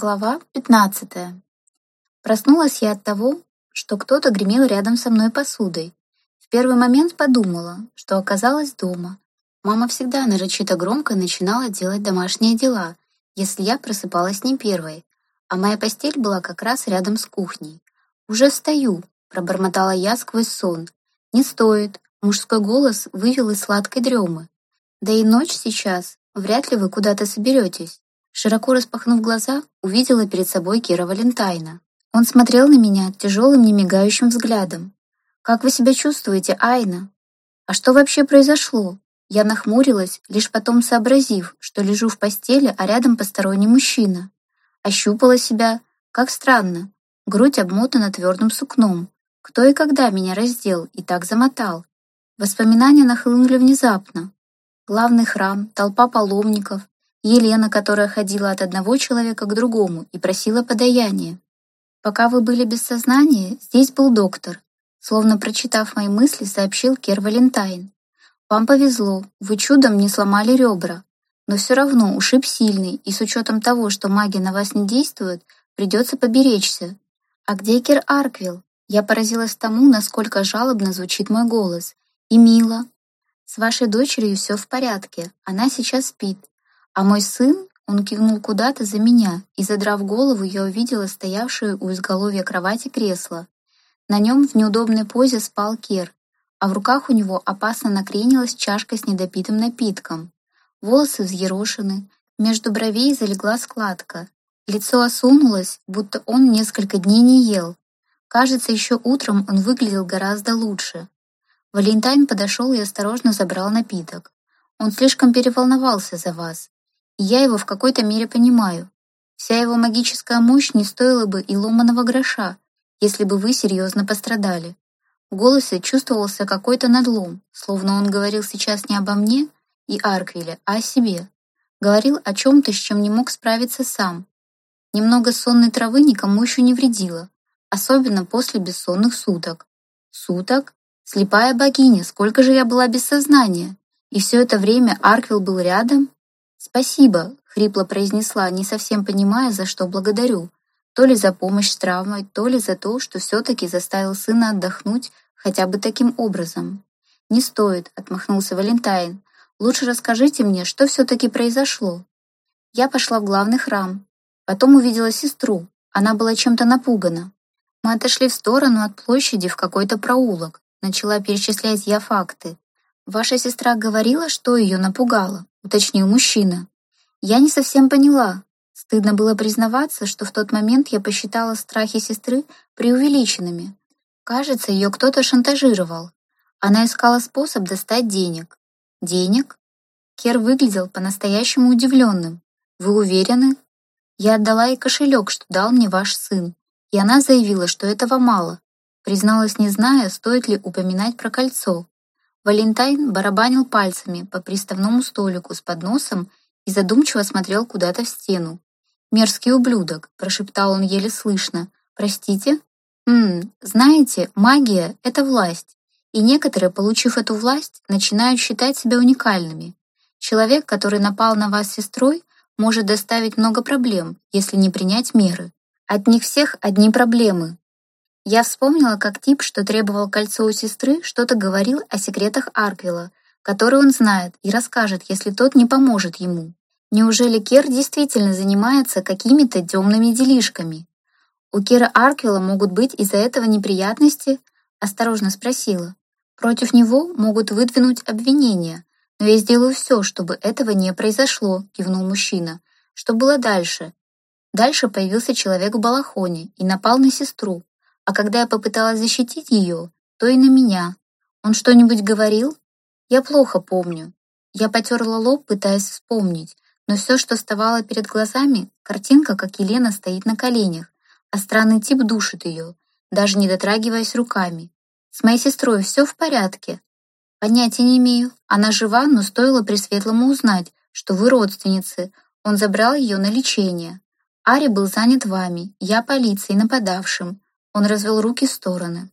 Глава 15. Проснулась я от того, что кто-то гремел рядом со мной посудой. В первый момент подумала, что оказалась дома. Мама всегда нарочито громко начинала делать домашние дела, если я просыпалась не первой, а моя постель была как раз рядом с кухней. «Уже встаю», — пробормотала я сквозь сон. «Не стоит», — мужской голос вывел из сладкой дремы. «Да и ночь сейчас, вряд ли вы куда-то соберетесь». Широко распахнув глаза, увидела перед собой Кира Валентайна. Он смотрел на меня тяжелым, немигающим взглядом. «Как вы себя чувствуете, Айна?» «А что вообще произошло?» Я нахмурилась, лишь потом сообразив, что лежу в постели, а рядом посторонний мужчина. Ощупала себя, как странно. Грудь обмотана твердым сукном. Кто и когда меня раздел и так замотал? Воспоминания нахлынули внезапно. Главный храм, толпа паломников, Елена, которая ходила от одного человека к другому и просила подаяния. Пока вы были без сознания, здесь был доктор. Словно прочитав мои мысли, сообщил Кер Валентайн. Вам повезло, вы чудом не сломали ребра. Но все равно ушиб сильный, и с учетом того, что магия на вас не действует, придется поберечься. А где Кер Арквилл? Я поразилась тому, насколько жалобно звучит мой голос. И мило. С вашей дочерью все в порядке, она сейчас спит. А мой сын, он кивнул куда-то за меня, и, задрав голову, я увидела стоявшее у изголовья кровати кресло. На нем в неудобной позе спал Кер, а в руках у него опасно накренилась чашка с недопитым напитком. Волосы взъерошены, между бровей залегла складка. Лицо осунулось, будто он несколько дней не ел. Кажется, еще утром он выглядел гораздо лучше. Валентайн подошел и осторожно забрал напиток. Он слишком переволновался за вас. Я его в какой-то мере понимаю. Вся его магическая мощь не стоила бы и ломаного гроша, если бы вы серьезно пострадали. В голосе чувствовался какой-то надлом, словно он говорил сейчас не обо мне и Арквиле, а о себе. Говорил о чем-то, с чем не мог справиться сам. Немного сонной травы никому еще не вредило, особенно после бессонных суток. Суток? Слепая богиня, сколько же я была без сознания? И все это время Арквилл был рядом? «Спасибо», — хрипло произнесла, не совсем понимая, за что благодарю. То ли за помощь с травмой, то ли за то, что все-таки заставил сына отдохнуть хотя бы таким образом. «Не стоит», — отмахнулся Валентайн. «Лучше расскажите мне, что все-таки произошло». Я пошла в главный храм. Потом увидела сестру. Она была чем-то напугана. Мы отошли в сторону от площади в какой-то проулок. Начала перечислять я факты. Ваша сестра говорила, что ее напугало уточнил мужчина. Я не совсем поняла. Стыдно было признаваться, что в тот момент я посчитала страхи сестры преувеличенными. Кажется, ее кто-то шантажировал. Она искала способ достать денег. Денег? Кер выглядел по-настоящему удивленным. Вы уверены? Я отдала ей кошелек, что дал мне ваш сын, и она заявила, что этого мало. Призналась, не зная, стоит ли упоминать про кольцо. Валентайн барабанил пальцами по приставному столику с подносом и задумчиво смотрел куда-то в стену. «Мерзкий ублюдок», — прошептал он еле слышно. «Простите?» «Ммм, знаете, магия — это власть, и некоторые, получив эту власть, начинают считать себя уникальными. Человек, который напал на вас сестрой, может доставить много проблем, если не принять меры. От них всех одни проблемы, я вспомнила, как тип, что требовал кольцо у сестры, что-то говорил о секретах Арквилла, которые он знает и расскажет, если тот не поможет ему. Неужели Кер действительно занимается какими-то темными делишками? У Кера Арквилла могут быть из-за этого неприятности? Осторожно спросила. Против него могут выдвинуть обвинения, но я сделаю все, чтобы этого не произошло, кивнул мужчина. Что было дальше? Дальше появился человек в балахоне и напал на сестру, а когда я попыталась защитить ее, то и на меня. Он что-нибудь говорил? Я плохо помню. Я потерла лоб, пытаясь вспомнить, но все, что вставало перед глазами, картинка, как Елена стоит на коленях, а странный тип душит ее, даже не дотрагиваясь руками. С моей сестрой все в порядке. Понятия не имею. Она жива, но стоило Пресветлому узнать, что вы родственницы. Он забрал ее на лечение. Ари был занят вами, я полицией нападавшим. Он развел руки в стороны.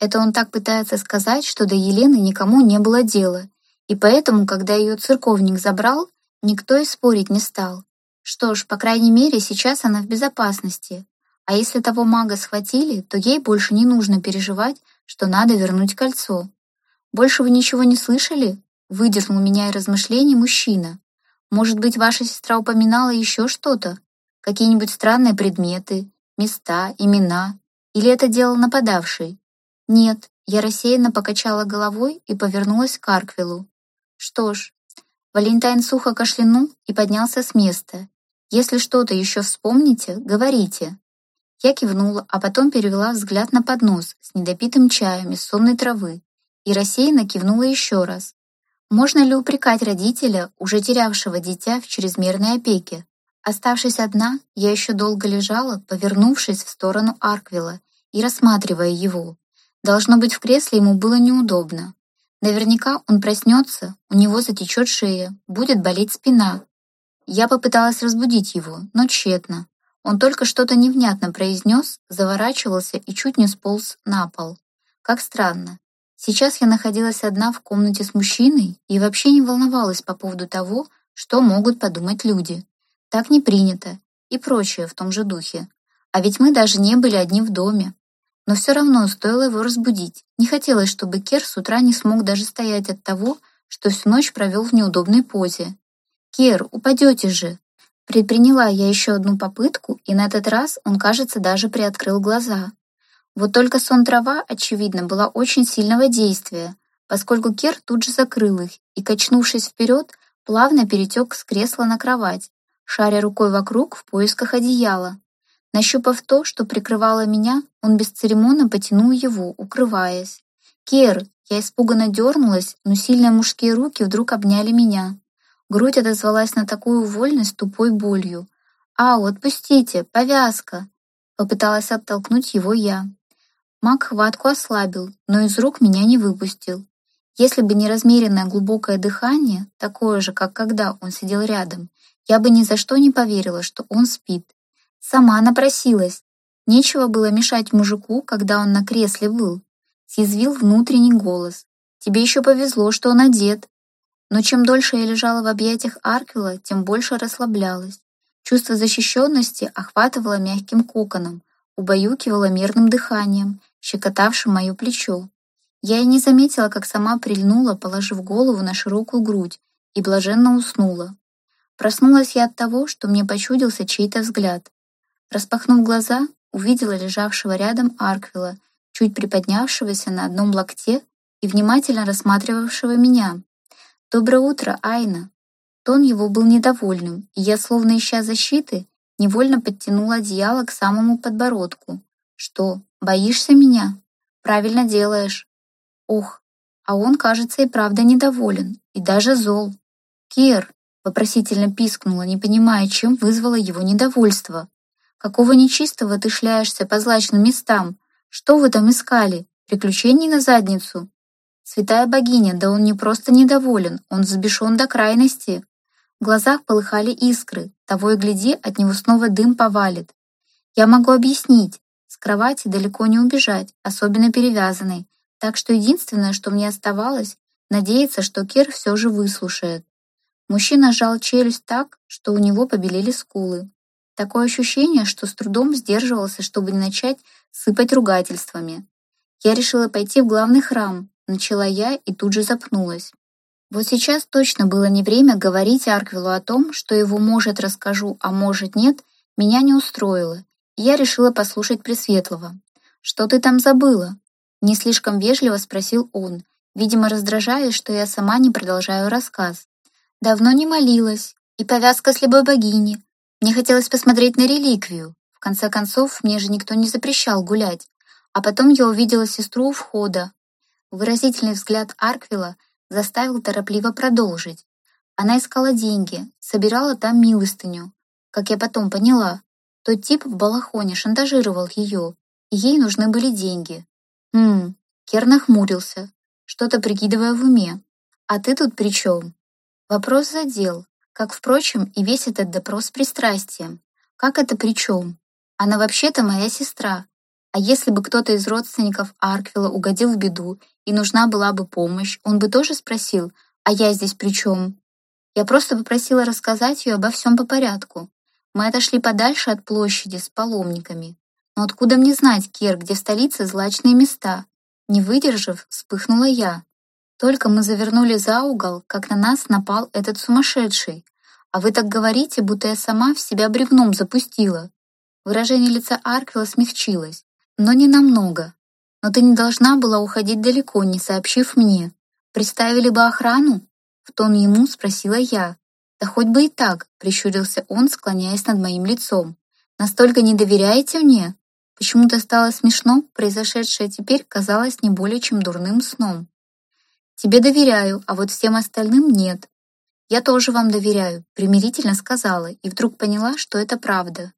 Это он так пытается сказать, что до Елены никому не было дела, и поэтому, когда ее церковник забрал, никто и спорить не стал. Что ж, по крайней мере, сейчас она в безопасности. А если того мага схватили, то ей больше не нужно переживать, что надо вернуть кольцо. «Больше вы ничего не слышали?» — выдернул меня из размышлений мужчина. «Может быть, ваша сестра упоминала еще что-то? Какие-нибудь странные предметы, места, имена? Или это делал нападавший?» «Нет», — я рассеянно покачала головой и повернулась к Арквилу. «Что ж...» Валентайн сухо кашлянул и поднялся с места. «Если что-то еще вспомните, говорите». Я кивнула, а потом перевела взгляд на поднос с недопитым чаем из сонной травы и рассеянно кивнула еще раз. Можно ли упрекать родителя, уже терявшего дитя в чрезмерной опеке? Оставшись одна, я еще долго лежала, повернувшись в сторону Арквилла и рассматривая его. Должно быть, в кресле ему было неудобно. Наверняка он проснется, у него затечет шея, будет болеть спина. Я попыталась разбудить его, но тщетно. Он только что-то невнятно произнес, заворачивался и чуть не сполз на пол. Как странно. Сейчас я находилась одна в комнате с мужчиной и вообще не волновалась по поводу того, что могут подумать люди. Так не принято и прочее в том же духе. А ведь мы даже не были одни в доме. Но все равно стоило его разбудить. Не хотелось, чтобы Кер с утра не смог даже стоять от того, что всю ночь провел в неудобной позе. «Кер, упадете же!» Предприняла я еще одну попытку, и на этот раз он, кажется, даже приоткрыл глаза. Вот только сон трава, очевидно, была очень сильного действия, поскольку Кер тут же закрыл их и, качнувшись вперед, плавно перетек с кресла на кровать, шаря рукой вокруг в поисках одеяла. Нащупав то, что прикрывало меня, он бесцеремонно потянул его, укрываясь. «Кер!» Я испуганно дернулась, но сильные мужские руки вдруг обняли меня. Грудь отозвалась на такую вольность тупой болью. «Ау, отпустите! Повязка!» Попыталась оттолкнуть его я. Маг хватку ослабил, но из рук меня не выпустил. Если бы не размеренное глубокое дыхание, такое же, как когда он сидел рядом, я бы ни за что не поверила, что он спит. Сама напросилась. Нечего было мешать мужику, когда он на кресле был. Съязвил внутренний голос. Тебе еще повезло, что он одет. Но чем дольше я лежала в объятиях Арквила, тем больше расслаблялась. Чувство защищенности охватывало мягким коконом, убаюкивало мирным дыханием, щекотавшим мое плечо. Я и не заметила, как сама прильнула, положив голову на широкую грудь, и блаженно уснула. Проснулась я от того, что мне почудился чей-то взгляд. Распахнув глаза, увидела лежавшего рядом Арквила, чуть приподнявшегося на одном локте и внимательно рассматривавшего меня. «Доброе утро, Айна!» Тон его был недовольным, и я, словно ища защиты, невольно подтянула одеяло к самому подбородку. «Что, боишься меня? Правильно делаешь». «Ох, а он, кажется, и правда недоволен, и даже зол». «Кир!» — вопросительно пискнула, не понимая, чем вызвало его недовольство. «Какого нечистого ты шляешься по злачным местам? Что вы там искали? Приключений на задницу?» «Святая богиня, да он не просто недоволен, он взбешен до крайности». В глазах полыхали искры, того и гляди, от него снова дым повалит. Я могу объяснить. С кровати далеко не убежать, особенно перевязанной, так что единственное, что мне оставалось, надеяться, что Кир все же выслушает. Мужчина сжал челюсть так, что у него побелели скулы. Такое ощущение, что с трудом сдерживался, чтобы не начать сыпать ругательствами. Я решила пойти в главный храм, начала я и тут же запнулась. Вот сейчас точно было не время говорить Арквилу о том, что его может расскажу, а может нет, меня не устроило, я решила послушать Пресветлого. «Что ты там забыла?» Не слишком вежливо спросил он, видимо, раздражаясь, что я сама не продолжаю рассказ. Давно не молилась, и повязка с любой богини. Мне хотелось посмотреть на реликвию. В конце концов, мне же никто не запрещал гулять. А потом я увидела сестру у входа. Выразительный взгляд Арквила — заставил торопливо продолжить. Она искала деньги, собирала там милостыню. Как я потом поняла, тот тип в балахоне шантажировал ее, и ей нужны были деньги. Хм, Кер нахмурился, что-то прикидывая в уме. А ты тут при чем? Вопрос задел, как, впрочем, и весь этот допрос с пристрастием. Как это при чем? Она вообще-то моя сестра, а если бы кто-то из родственников Арквилла угодил в беду и нужна была бы помощь, он бы тоже спросил, а я здесь при чем? Я просто попросила рассказать ее обо всем по порядку. Мы отошли подальше от площади с паломниками. Но откуда мне знать, Кир, где в столице злачные места? Не выдержав, вспыхнула я. Только мы завернули за угол, как на нас напал этот сумасшедший. А вы так говорите, будто я сама в себя бревном запустила. Выражение лица Арквилла смягчилось, но не намного. Но ты не должна была уходить далеко, не сообщив мне. Приставили бы охрану? В тон ему спросила я. Да хоть бы и так, прищурился он, склоняясь над моим лицом. Настолько не доверяете мне? Почему-то стало смешно, произошедшее теперь казалось не более чем дурным сном. Тебе доверяю, а вот всем остальным нет. Я тоже вам доверяю, примирительно сказала и вдруг поняла, что это правда.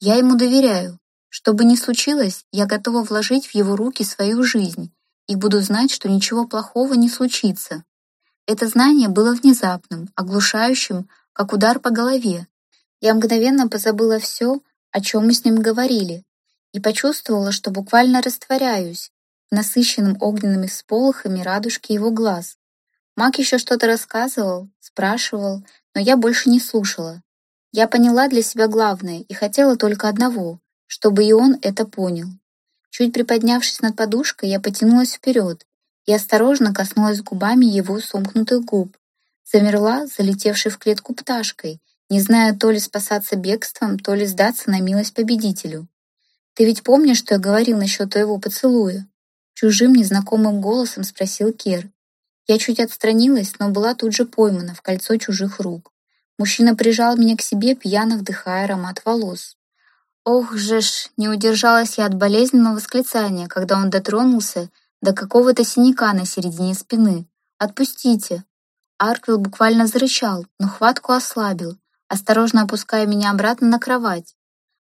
Я ему доверяю. Что бы ни случилось, я готова вложить в его руки свою жизнь и буду знать, что ничего плохого не случится. Это знание было внезапным, оглушающим, как удар по голове. Я мгновенно позабыла все, о чем мы с ним говорили, и почувствовала, что буквально растворяюсь в насыщенном огненными всполохами радужки его глаз. Мак еще что-то рассказывал, спрашивал, но я больше не слушала. Я поняла для себя главное и хотела только одного, чтобы и он это понял. Чуть приподнявшись над подушкой, я потянулась вперед и осторожно коснулась губами его сомкнутых губ. Замерла, залетевшей в клетку пташкой, не зная то ли спасаться бегством, то ли сдаться на милость победителю. «Ты ведь помнишь, что я говорил насчет твоего поцелуя?» Чужим незнакомым голосом спросил Кер. Я чуть отстранилась, но была тут же поймана в кольцо чужих рук. Мужчина прижал меня к себе, пьяно вдыхая аромат волос. Ох же ж, не удержалась я от болезненного восклицания, когда он дотронулся до какого-то синяка на середине спины. «Отпустите!» Арквилл буквально зарычал, но хватку ослабил, осторожно опуская меня обратно на кровать.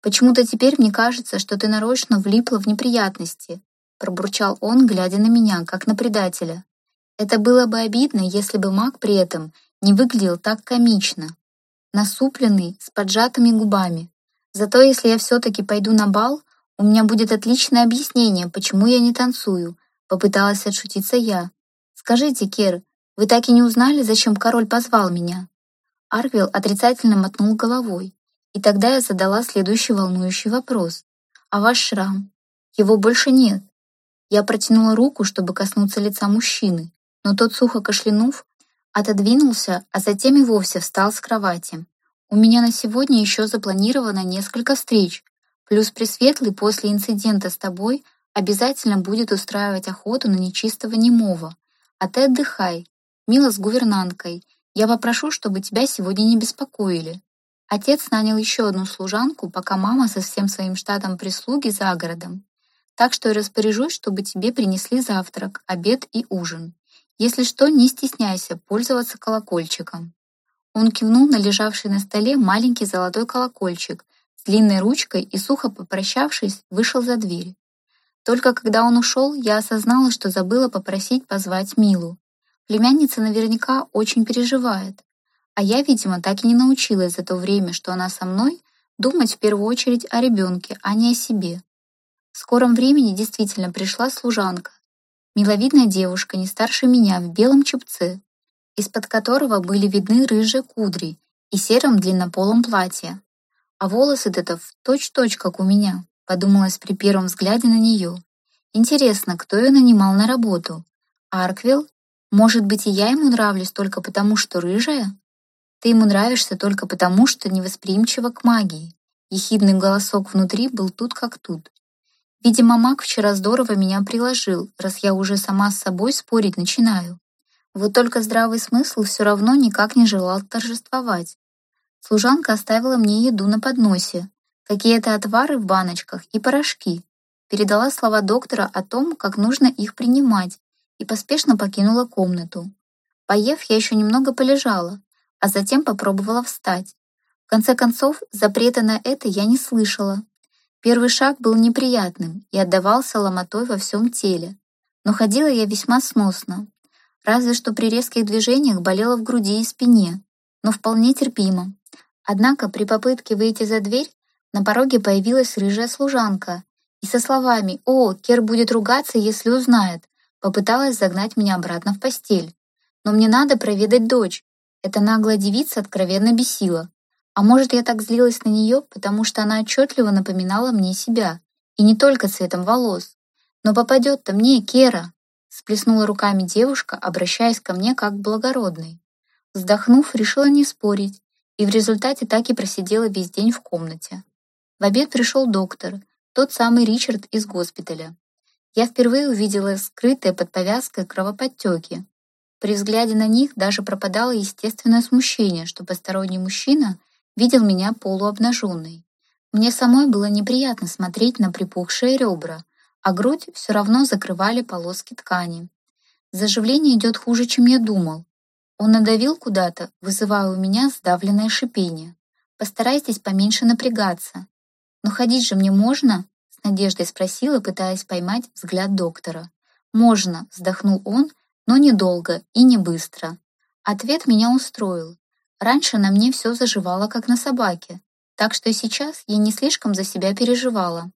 «Почему-то теперь мне кажется, что ты нарочно влипла в неприятности», пробурчал он, глядя на меня, как на предателя. Это было бы обидно, если бы маг при этом не выглядел так комично. Насупленный, с поджатыми губами. Зато если я все-таки пойду на бал, у меня будет отличное объяснение, почему я не танцую, попыталась отшутиться я. Скажите, Кер, вы так и не узнали, зачем король позвал меня? Арвил отрицательно мотнул головой. И тогда я задала следующий волнующий вопрос. «А ваш шрам? Его больше нет». Я протянула руку, чтобы коснуться лица мужчины, но тот, сухо кашлянув, отодвинулся, а затем и вовсе встал с кровати. «У меня на сегодня еще запланировано несколько встреч, плюс Пресветлый после инцидента с тобой обязательно будет устраивать охоту на нечистого немого. А ты отдыхай, мило с гувернанткой. Я попрошу, чтобы тебя сегодня не беспокоили. Отец нанял еще одну служанку, пока мама со всем своим штатом прислуги за городом. Так что я распоряжусь, чтобы тебе принесли завтрак, обед и ужин. Если что, не стесняйся пользоваться колокольчиком. Он кивнул на лежавший на столе маленький золотой колокольчик с длинной ручкой и, сухо попрощавшись, вышел за дверь. Только когда он ушел, я осознала, что забыла попросить позвать Милу. Племянница наверняка очень переживает. А я, видимо, так и не научилась за то время, что она со мной, думать в первую очередь о ребенке, а не о себе. В скором времени действительно пришла служанка. Миловидная девушка, не старше меня, в белом чепце, из-под которого были видны рыжие кудри и сером длиннополом платье. А волосы-то в точь-точь, как у меня, подумалось при первом взгляде на нее. Интересно, кто ее нанимал на работу? Арквилл? Может быть, и я ему нравлюсь только потому, что рыжая? Ты ему нравишься только потому, что невосприимчива к магии. Ехидный голосок внутри был тут как тут. Видимо, маг вчера здорово меня приложил, раз я уже сама с собой спорить начинаю. Вот только здравый смысл все равно никак не желал торжествовать. Служанка оставила мне еду на подносе, какие-то отвары в баночках и порошки. Передала слова доктора о том, как нужно их принимать, и поспешно покинула комнату. Поев, я еще немного полежала, а затем попробовала встать. В конце концов, запрета на это я не слышала. Первый шаг был неприятным и отдавался ломотой во всем теле. Но ходила я весьма сносно. Разве что при резких движениях болела в груди и спине, но вполне терпимо. Однако при попытке выйти за дверь на пороге появилась рыжая служанка и со словами «О, Кер будет ругаться, если узнает», попыталась загнать меня обратно в постель. «Но мне надо проведать дочь. Эта наглая девица откровенно бесила. А может, я так злилась на нее, потому что она отчетливо напоминала мне себя, и не только цветом волос. Но попадет-то мне, Кера, сплеснула руками девушка, обращаясь ко мне как к благородной. Вздохнув, решила не спорить, и в результате так и просидела весь день в комнате. В обед пришел доктор, тот самый Ричард из госпиталя. Я впервые увидела скрытые под повязкой кровоподтеки. При взгляде на них даже пропадало естественное смущение, что посторонний мужчина видел меня полуобнаженной. Мне самой было неприятно смотреть на припухшие ребра, а грудь все равно закрывали полоски ткани. Заживление идет хуже, чем я думал. Он надавил куда-то, вызывая у меня сдавленное шипение. Постарайтесь поменьше напрягаться. Но ходить же мне можно? С надеждой спросила, пытаясь поймать взгляд доктора. «Можно», — вздохнул он, но недолго и не быстро. Ответ меня устроил. Раньше на мне все заживало, как на собаке, так что сейчас я не слишком за себя переживала.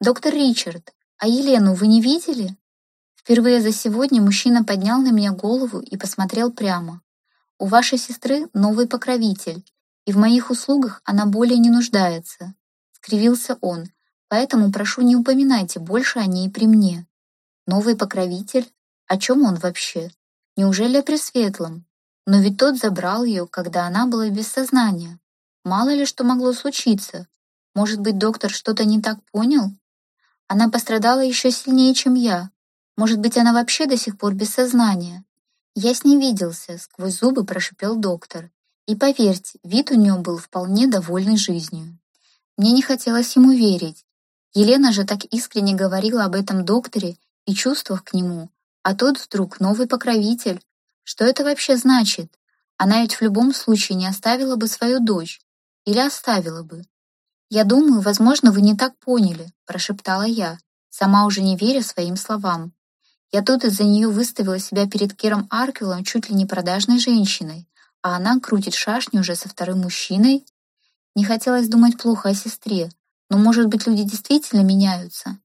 «Доктор Ричард, а Елену вы не видели?» Впервые за сегодня мужчина поднял на меня голову и посмотрел прямо. «У вашей сестры новый покровитель, и в моих услугах она более не нуждается», — скривился он, Поэтому прошу, не упоминайте больше о ней при мне. Новый покровитель? О чем он вообще? Неужели о Пресветлом? Но ведь тот забрал ее, когда она была без сознания. Мало ли что могло случиться. Может быть, доктор что-то не так понял? Она пострадала еще сильнее, чем я. Может быть, она вообще до сих пор без сознания. Я с ней виделся, сквозь зубы прошипел доктор. И поверьте, вид у нее был вполне довольный жизнью. Мне не хотелось ему верить, Елена же так искренне говорила об этом докторе и чувствах к нему, а тот вдруг новый покровитель. Что это вообще значит? Она ведь в любом случае не оставила бы свою дочь. Или оставила бы. «Я думаю, возможно, вы не так поняли», — прошептала я, сама уже не веря своим словам. Я тут из-за нее выставила себя перед Кером Аркелом чуть ли не продажной женщиной, а она крутит шашни уже со вторым мужчиной. Не хотелось думать плохо о сестре, но, может быть, люди действительно меняются.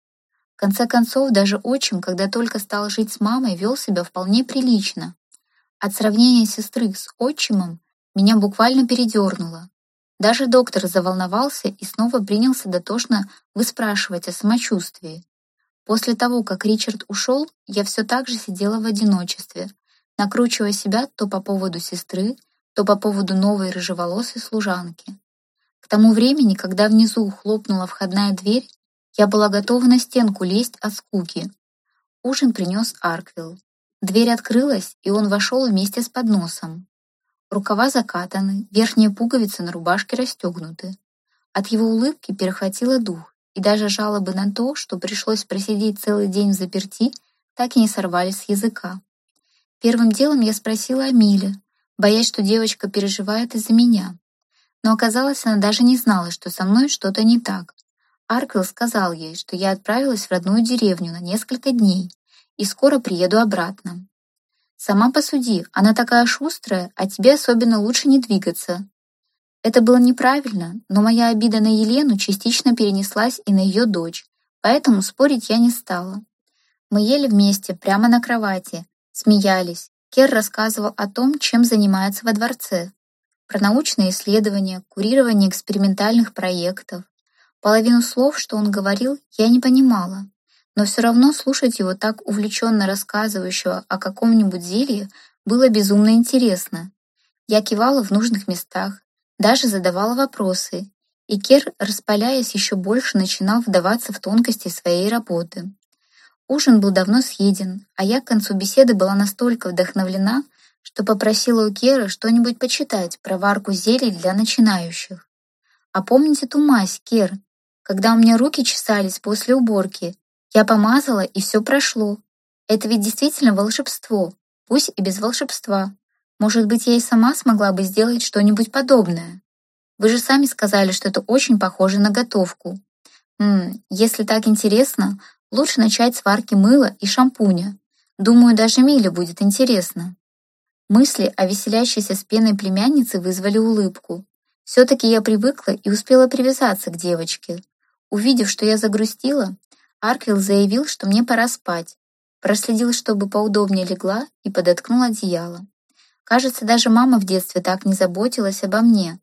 В конце концов, даже отчим, когда только стал жить с мамой, вел себя вполне прилично. От сравнения сестры с отчимом меня буквально передернуло. Даже доктор заволновался и снова принялся дотошно выспрашивать о самочувствии. После того, как Ричард ушел, я все так же сидела в одиночестве, накручивая себя то по поводу сестры, то по поводу новой рыжеволосой служанки. К тому времени, когда внизу хлопнула входная дверь, я была готова на стенку лезть от скуки. Ужин принес Арквилл. Дверь открылась, и он вошел вместе с подносом. Рукава закатаны, верхние пуговицы на рубашке расстегнуты. От его улыбки перехватило дух, и даже жалобы на то, что пришлось просидеть целый день в заперти, так и не сорвались с языка. Первым делом я спросила о Миле, боясь, что девочка переживает из-за меня но оказалось, она даже не знала, что со мной что-то не так. Арквилл сказал ей, что я отправилась в родную деревню на несколько дней и скоро приеду обратно. Сама посуди, она такая шустрая, а тебе особенно лучше не двигаться. Это было неправильно, но моя обида на Елену частично перенеслась и на ее дочь, поэтому спорить я не стала. Мы ели вместе, прямо на кровати, смеялись. Кер рассказывал о том, чем занимается во дворце, про научные исследования, курирование экспериментальных проектов. Половину слов, что он говорил, я не понимала, но все равно слушать его так увлеченно рассказывающего о каком-нибудь зелье было безумно интересно. Я кивала в нужных местах, даже задавала вопросы, и Кер, распаляясь еще больше, начинал вдаваться в тонкости своей работы. Ужин был давно съеден, а я к концу беседы была настолько вдохновлена, что попросила у Керы что-нибудь почитать про варку зелий для начинающих. А помните ту мазь, Кер, когда у меня руки чесались после уборки? Я помазала, и все прошло. Это ведь действительно волшебство, пусть и без волшебства. Может быть, я и сама смогла бы сделать что-нибудь подобное. Вы же сами сказали, что это очень похоже на готовку. М если так интересно, лучше начать с варки мыла и шампуня. Думаю, даже Миле будет интересно. Мысли о веселящейся с пеной племяннице вызвали улыбку. Все-таки я привыкла и успела привязаться к девочке. Увидев, что я загрустила, Арквилл заявил, что мне пора спать. Проследил, чтобы поудобнее легла и подоткнул одеяло. Кажется, даже мама в детстве так не заботилась обо мне.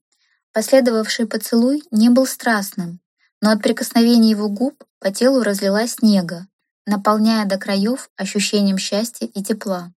Последовавший поцелуй не был страстным, но от прикосновения его губ по телу разлилась снега, наполняя до краев ощущением счастья и тепла.